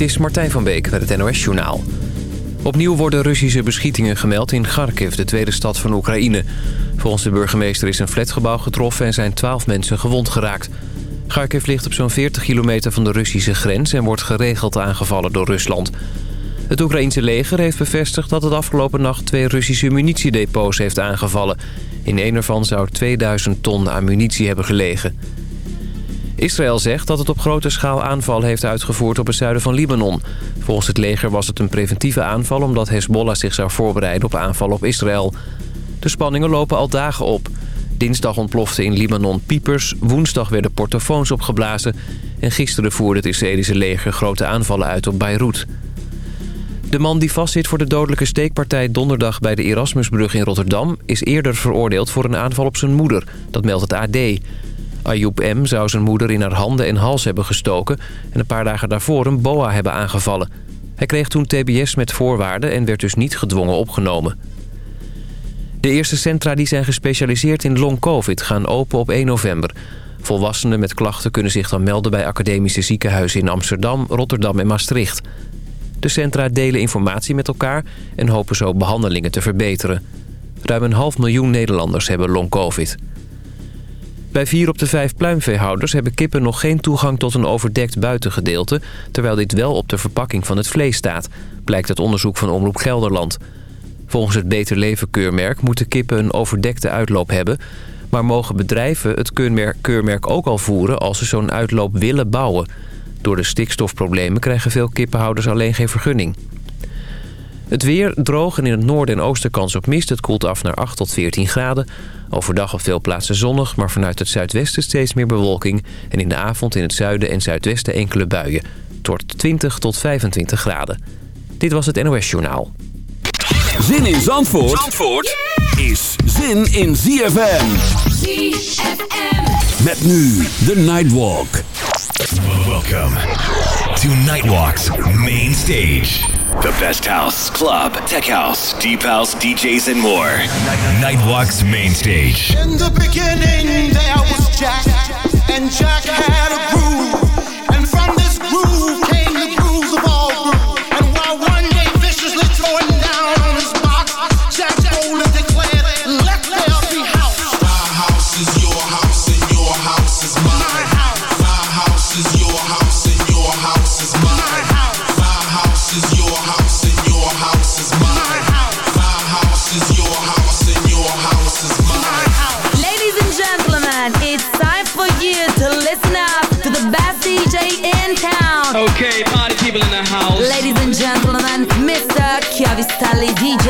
Dit is Martijn van Beek met het NOS Journaal. Opnieuw worden Russische beschietingen gemeld in Kharkiv, de tweede stad van Oekraïne. Volgens de burgemeester is een flatgebouw getroffen en zijn twaalf mensen gewond geraakt. Kharkiv ligt op zo'n 40 kilometer van de Russische grens... en wordt geregeld aangevallen door Rusland. Het Oekraïense leger heeft bevestigd dat het afgelopen nacht... twee Russische munitiedepots heeft aangevallen. In een ervan zou 2000 ton aan munitie hebben gelegen. Israël zegt dat het op grote schaal aanval heeft uitgevoerd op het zuiden van Libanon. Volgens het leger was het een preventieve aanval... omdat Hezbollah zich zou voorbereiden op aanval op Israël. De spanningen lopen al dagen op. Dinsdag ontplofte in Libanon piepers, woensdag werden portofoons opgeblazen... en gisteren voerde het Israëlische leger grote aanvallen uit op Beirut. De man die vastzit voor de dodelijke steekpartij donderdag bij de Erasmusbrug in Rotterdam... is eerder veroordeeld voor een aanval op zijn moeder, dat meldt het AD... Ayoub M. zou zijn moeder in haar handen en hals hebben gestoken... en een paar dagen daarvoor een boa hebben aangevallen. Hij kreeg toen tbs met voorwaarden en werd dus niet gedwongen opgenomen. De eerste centra die zijn gespecialiseerd in long-covid gaan open op 1 november. Volwassenen met klachten kunnen zich dan melden bij academische ziekenhuizen in Amsterdam, Rotterdam en Maastricht. De centra delen informatie met elkaar en hopen zo behandelingen te verbeteren. Ruim een half miljoen Nederlanders hebben long-covid. Bij vier op de vijf pluimveehouders hebben kippen nog geen toegang tot een overdekt buitengedeelte... terwijl dit wel op de verpakking van het vlees staat, blijkt het onderzoek van Omroep Gelderland. Volgens het Beter Leven keurmerk moeten kippen een overdekte uitloop hebben... maar mogen bedrijven het keurmerk, keurmerk ook al voeren als ze zo'n uitloop willen bouwen. Door de stikstofproblemen krijgen veel kippenhouders alleen geen vergunning. Het weer droog en in het noorden en oosten kans op mist. Het koelt af naar 8 tot 14 graden. Overdag op veel plaatsen zonnig, maar vanuit het zuidwesten steeds meer bewolking. En in de avond in het zuiden en zuidwesten enkele buien. Wordt 20 tot 25 graden. Dit was het NOS Journaal. Zin in Zandvoort, Zandvoort is zin in ZFM. ZFM. Met nu de Nightwalk. Welcome to Nightwalk's main stage. The best house, club, tech house, deep house, DJs, and more. Nightwalk's main stage. In the beginning, there was Jack, and Jack had a groove.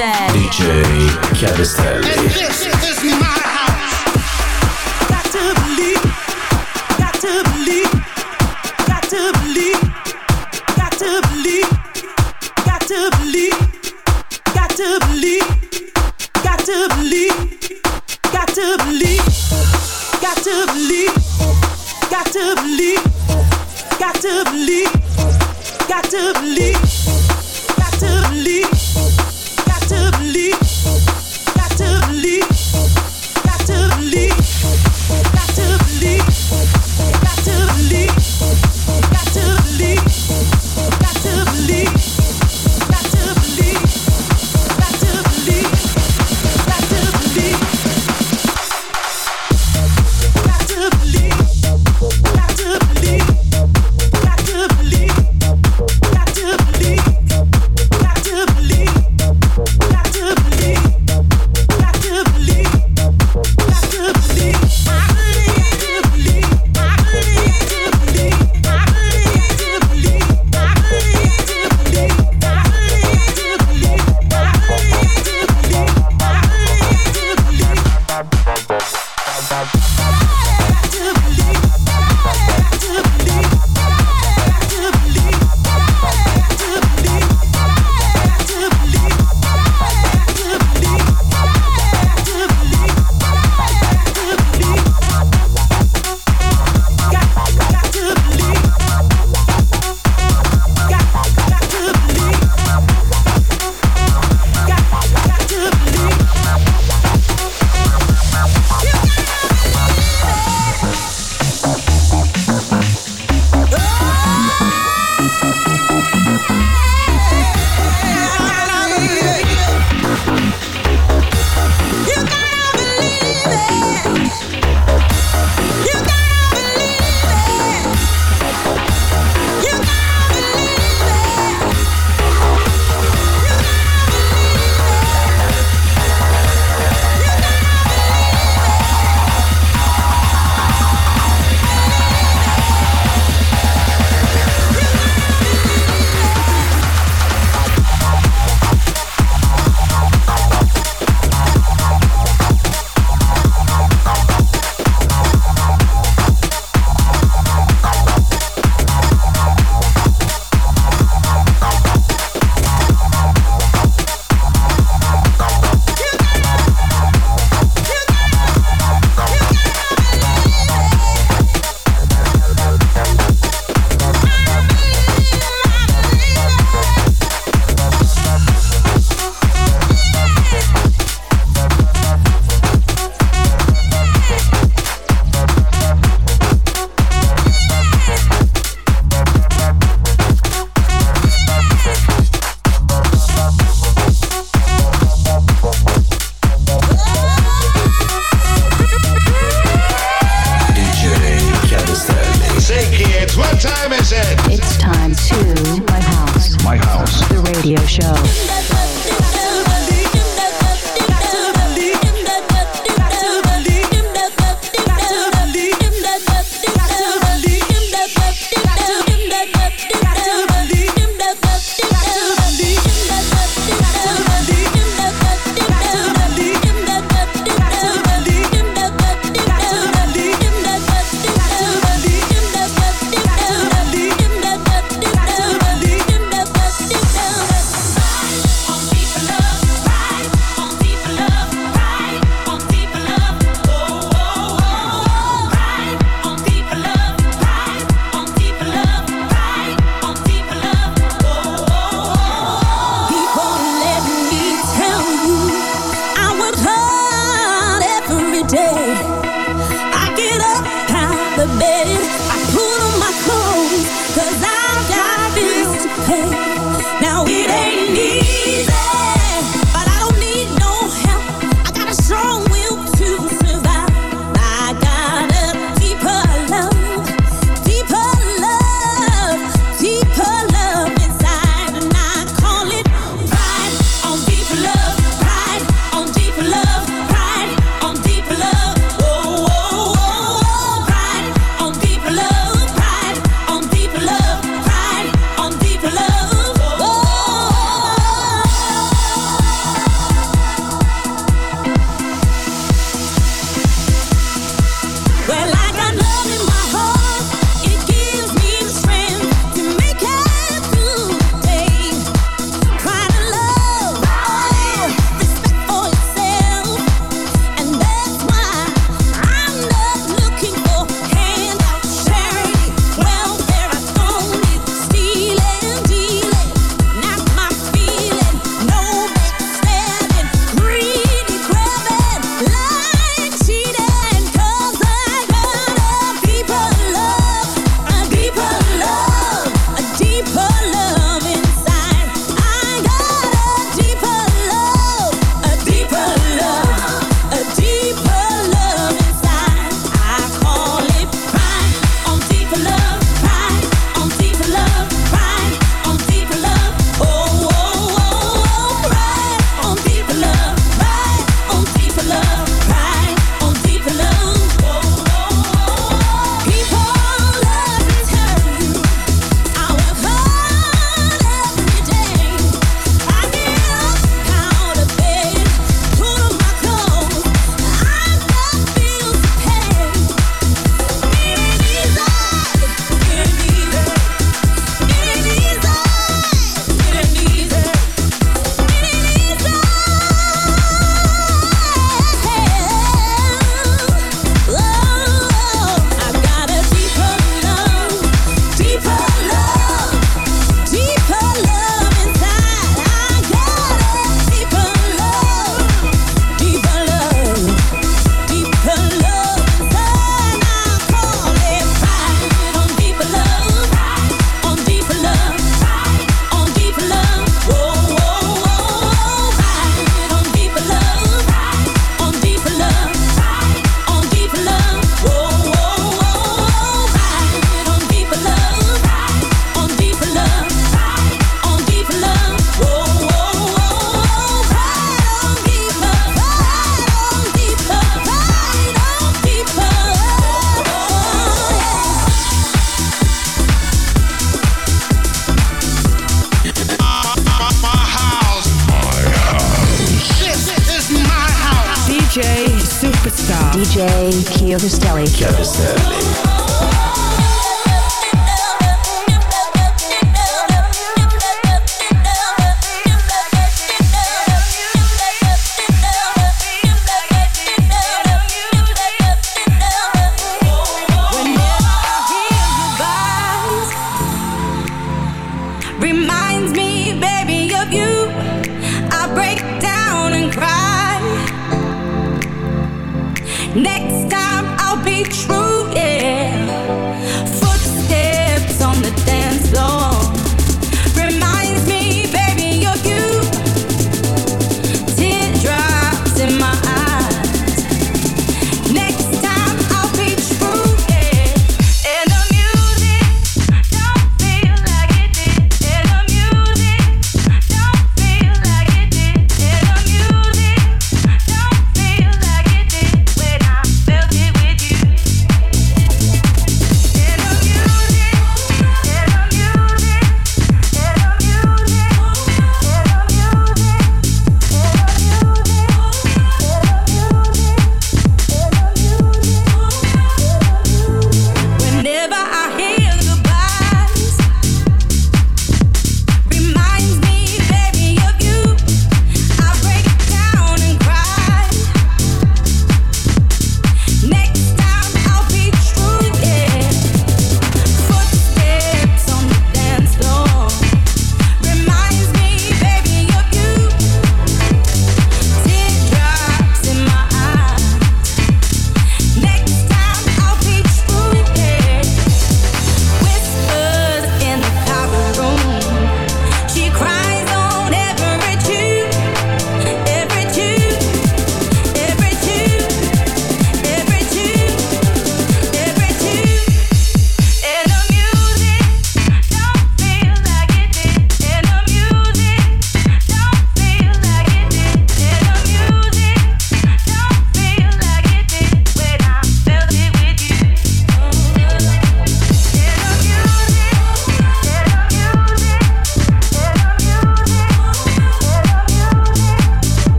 DJ Cabestan. And this is my house. Got to believe. Got to believe. Got to believe. Got to believe. Got to believe. Got to believe. Got to believe. Got to believe. got to believe, got to believe.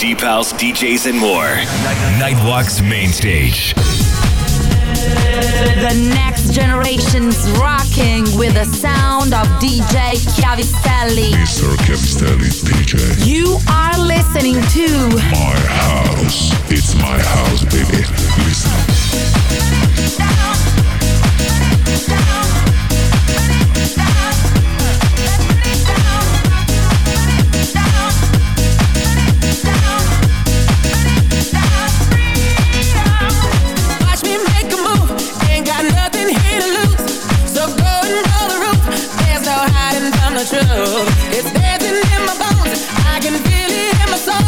Deep house, DJs, and more. Nightwalk's main stage. The next generation's rocking with the sound of DJ Chiavistelli. Mr. Chiavistelli DJ. You are listening to My House. It's my house, baby. Listen. Watch It's dancing in my bones. I can feel it in my soul.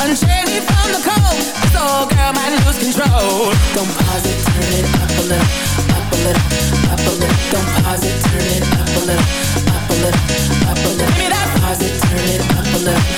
Unchain me from the cold. Girl might lose control. Don't pause it, turn it up a little. Up a little, up a little. Don't pause it, turn it up a little. Up a little, up a little. Give me that Pause it, turn it up a little.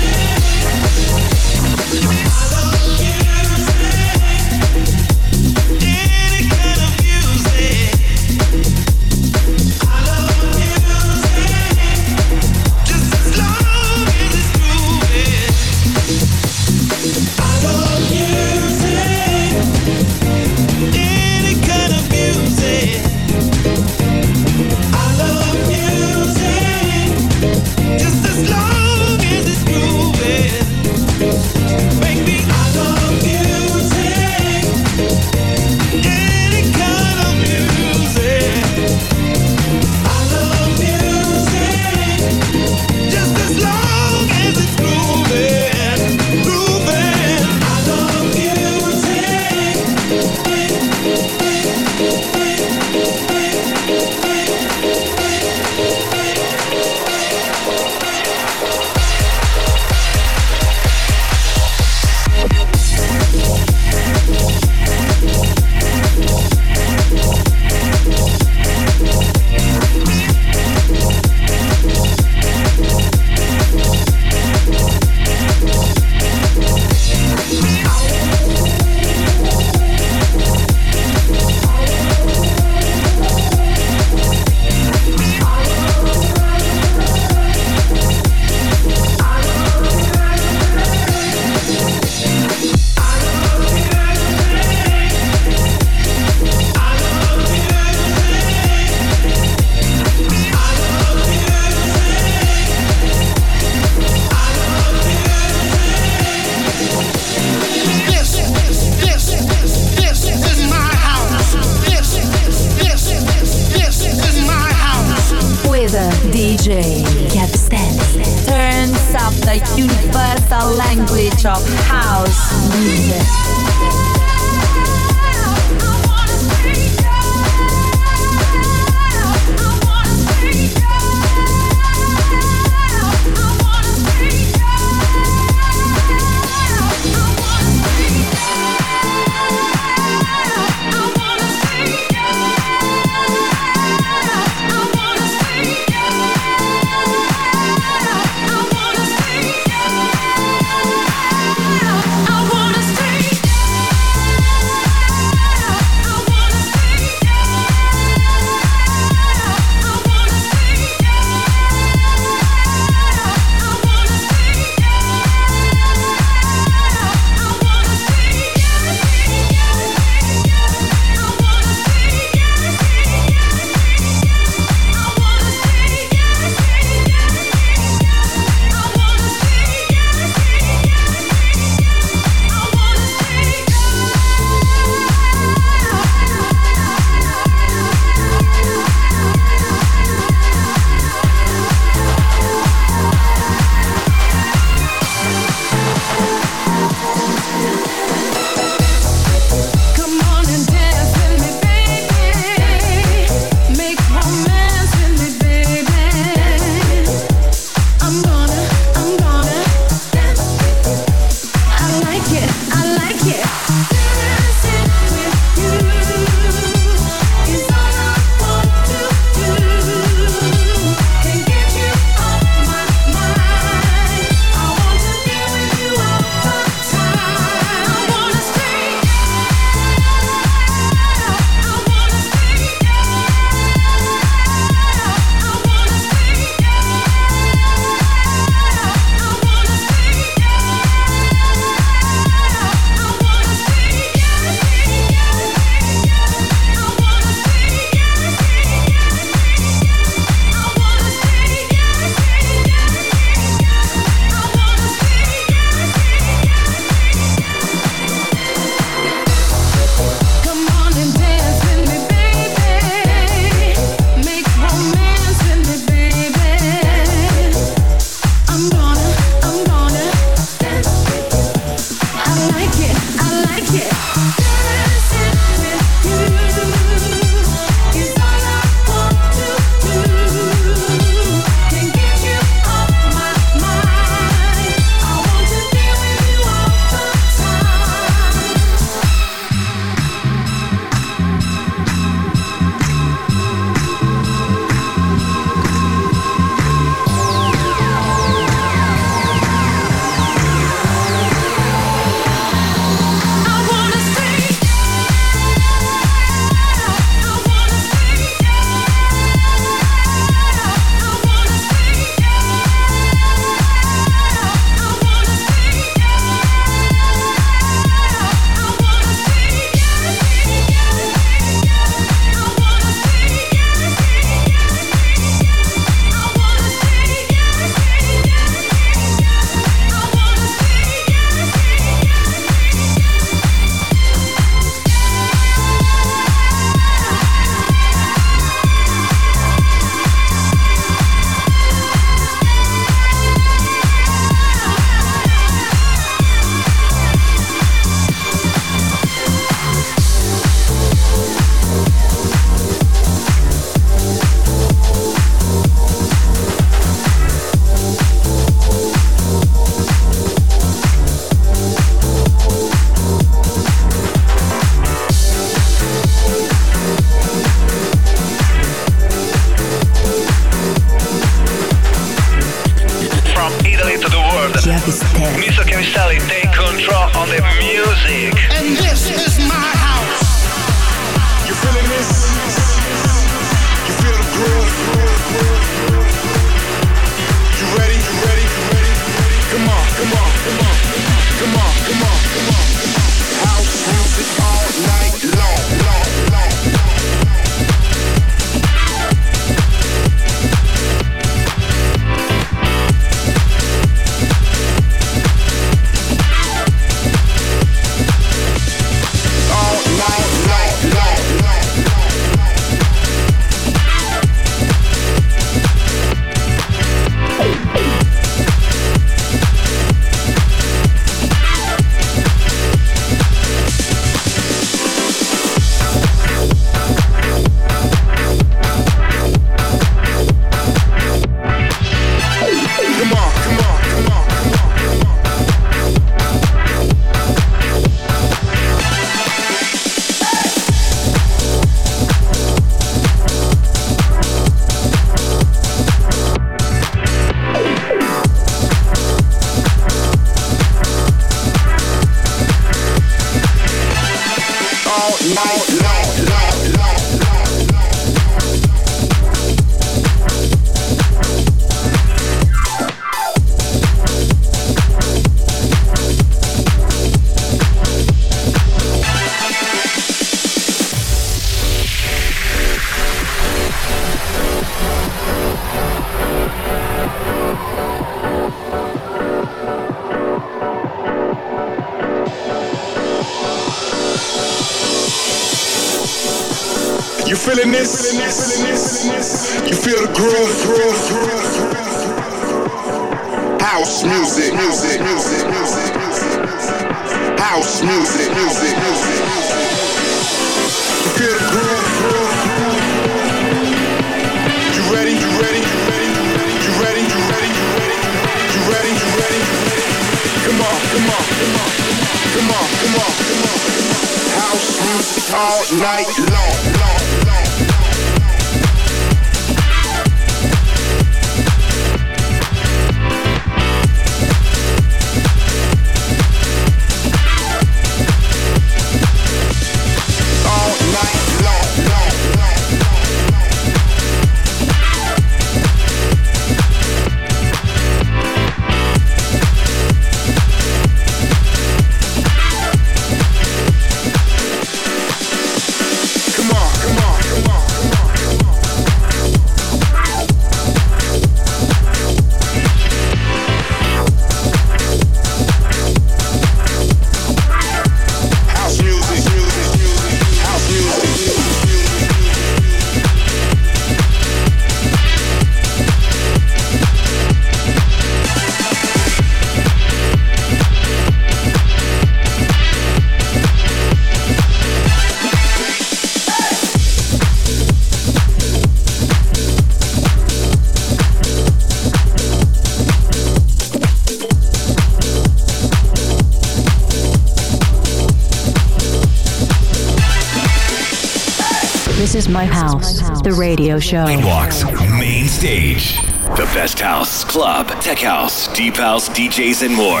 The radio show. Nightwalks Main Stage. The best house, club, tech house, deep house, DJs, and more.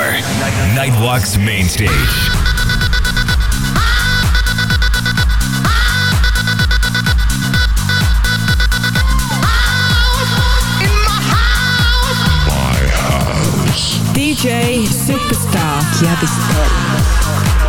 Nightwalks Main Stage. My house. DJ Superstar. Chiavistelli.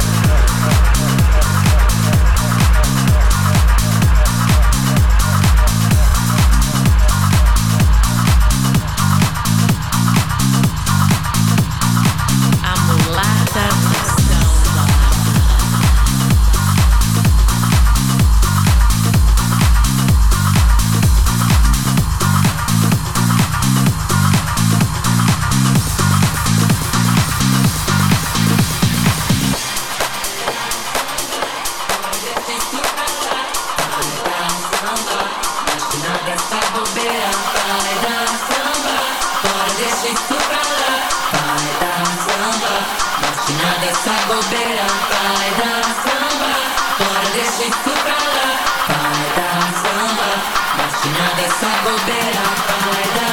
Samba, máquina de samba, verá, vai dar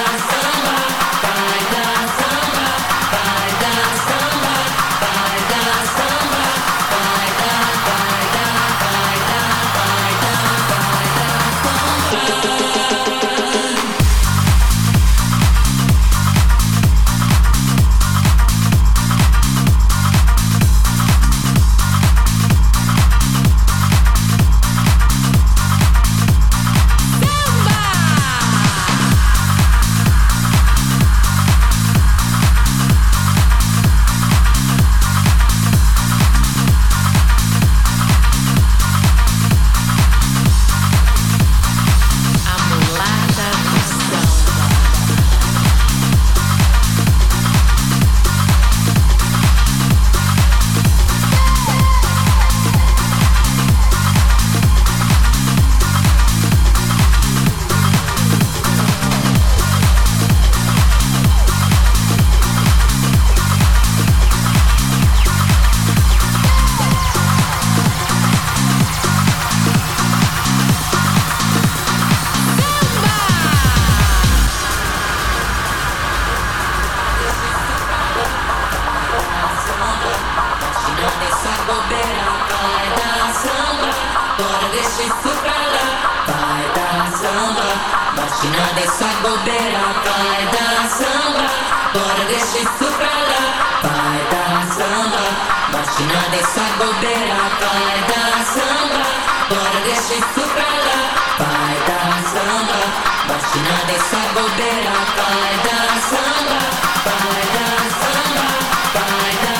Essa bobeira vai dar samba Bora deixa isso pra lá Vai dar samba Bate na dessa bobeira Vai dar samba Vai dar samba Vai dar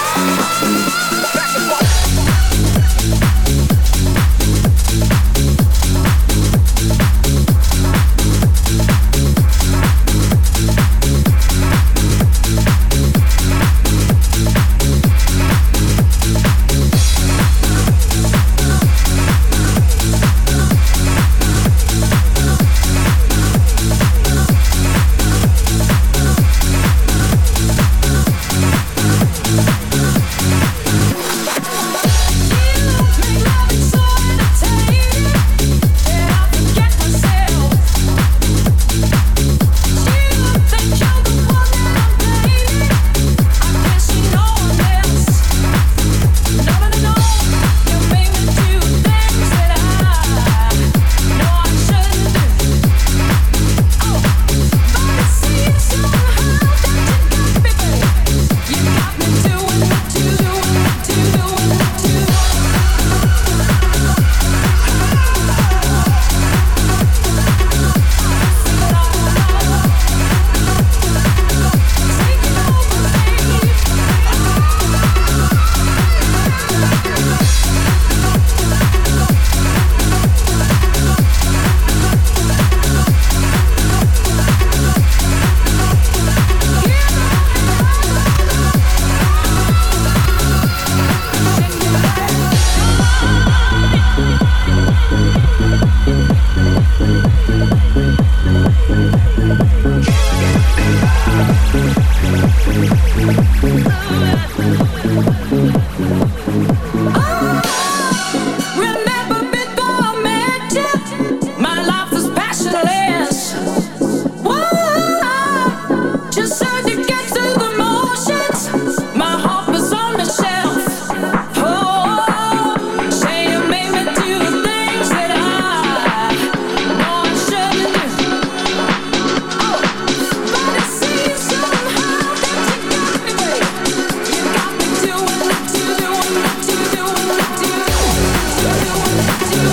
do,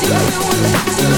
do, do, do.